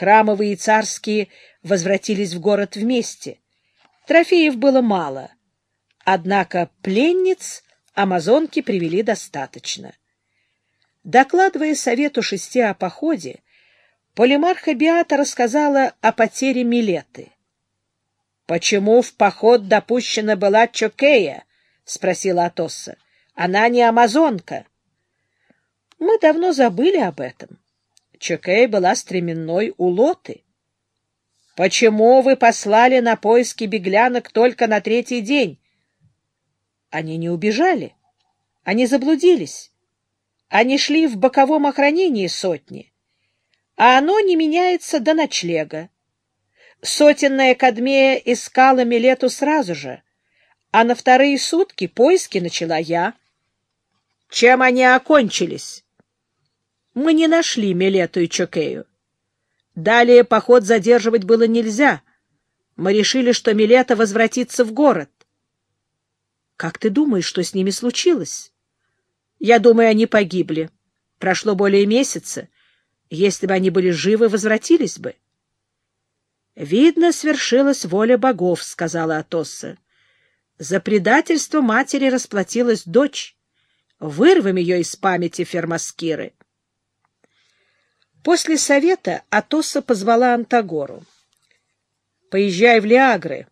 Храмовые и царские возвратились в город вместе. Трофеев было мало, однако пленниц амазонки привели достаточно. Докладывая совету шести о походе, Полимарха Биата рассказала о потере Милеты. — Почему в поход допущена была Чокея? — спросила Атосса. — Она не амазонка. — Мы давно забыли об этом. Чокея была стременной у Лоты. — Почему вы послали на поиски беглянок только на третий день? Они не убежали. Они заблудились. Они шли в боковом охранении сотни, а оно не меняется до ночлега. Сотенная Кадмея искала Милету сразу же, а на вторые сутки поиски начала я. Чем они окончились? Мы не нашли Милету и Чокею. Далее поход задерживать было нельзя. Мы решили, что Милета возвратится в город. Как ты думаешь, что с ними случилось? Я думаю, они погибли. Прошло более месяца. Если бы они были живы, возвратились бы. Видно, свершилась воля богов, сказала Атосса. За предательство матери расплатилась дочь. Вырвем ее из памяти Фермаскиры. После совета Атосса позвала Антагору. — Поезжай в Лиагры.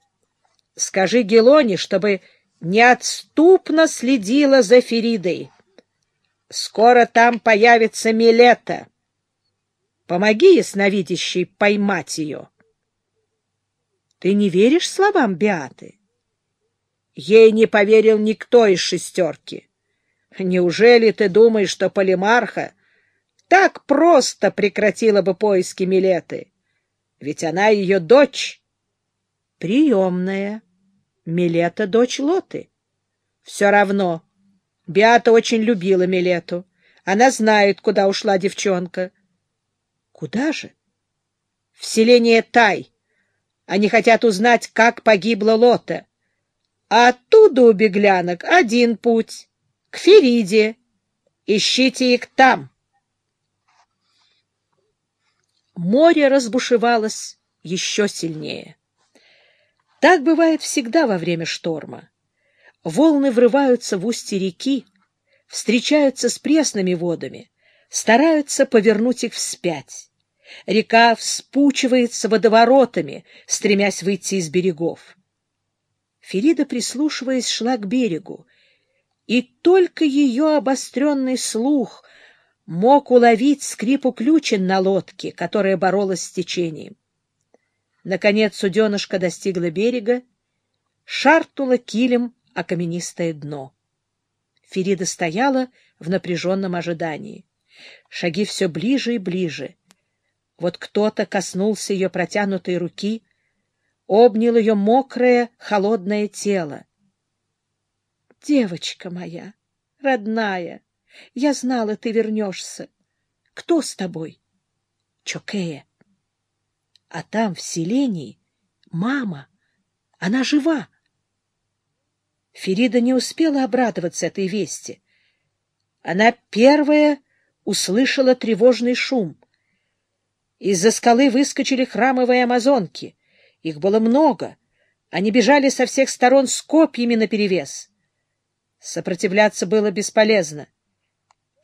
Скажи Гелоне, чтобы неотступно следила за Феридой. Скоро там появится Милета. Помоги ясновидящей поймать ее. Ты не веришь словам Биаты? Ей не поверил никто из шестерки. Неужели ты думаешь, что Полимарха так просто прекратила бы поиски Милеты? Ведь она ее дочь. Приемная. Милета — дочь Лоты. Все равно. Биата очень любила Милету. Она знает, куда ушла девчонка. Куда же? В селение Тай. Они хотят узнать, как погибла Лота. А оттуда у беглянок один путь — к Фериде. Ищите их там. Море разбушевалось еще сильнее. Так бывает всегда во время шторма. Волны врываются в устье реки, встречаются с пресными водами, стараются повернуть их вспять. Река вспучивается водоворотами, стремясь выйти из берегов. Ферида, прислушиваясь, шла к берегу, и только ее обостренный слух мог уловить скрип уключен на лодке, которая боролась с течением. Наконец суденышко достигло берега, шартнуло килем о каменистое дно. Ферида стояла в напряженном ожидании. Шаги все ближе и ближе. Вот кто-то коснулся ее протянутой руки, обнял ее мокрое, холодное тело. — Девочка моя, родная, я знала, ты вернешься. Кто с тобой? — Чокея. А там, в селении, мама, она жива. Ферида не успела обрадоваться этой вести. Она первая услышала тревожный шум. Из-за скалы выскочили храмовые амазонки. Их было много. Они бежали со всех сторон с копьями наперевес. Сопротивляться было бесполезно.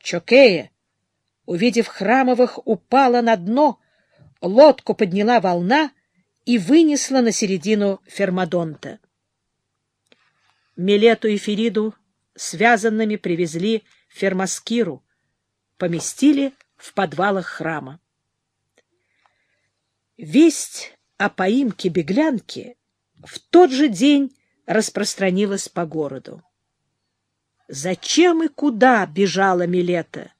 Чокея, увидев храмовых, упала на дно, лодку подняла волна и вынесла на середину Фермадонта. Милету и Фериду связанными привезли Фермаскиру, поместили в подвалах храма. Весть о поимке беглянки в тот же день распространилась по городу. Зачем и куда бежала Милета?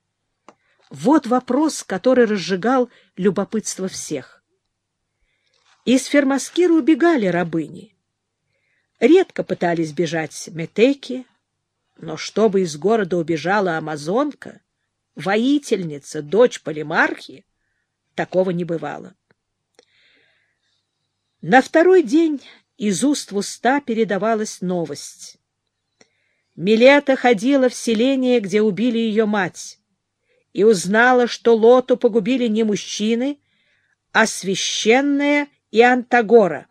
Вот вопрос, который разжигал любопытство всех. Из Фермаскира убегали рабыни. Редко пытались бежать метеки, но чтобы из города убежала амазонка, воительница, дочь полимархи, такого не бывало. На второй день из уст в уста передавалась новость. Милета ходила в селение, где убили ее мать, и узнала, что Лоту погубили не мужчины, а священная и Антагора.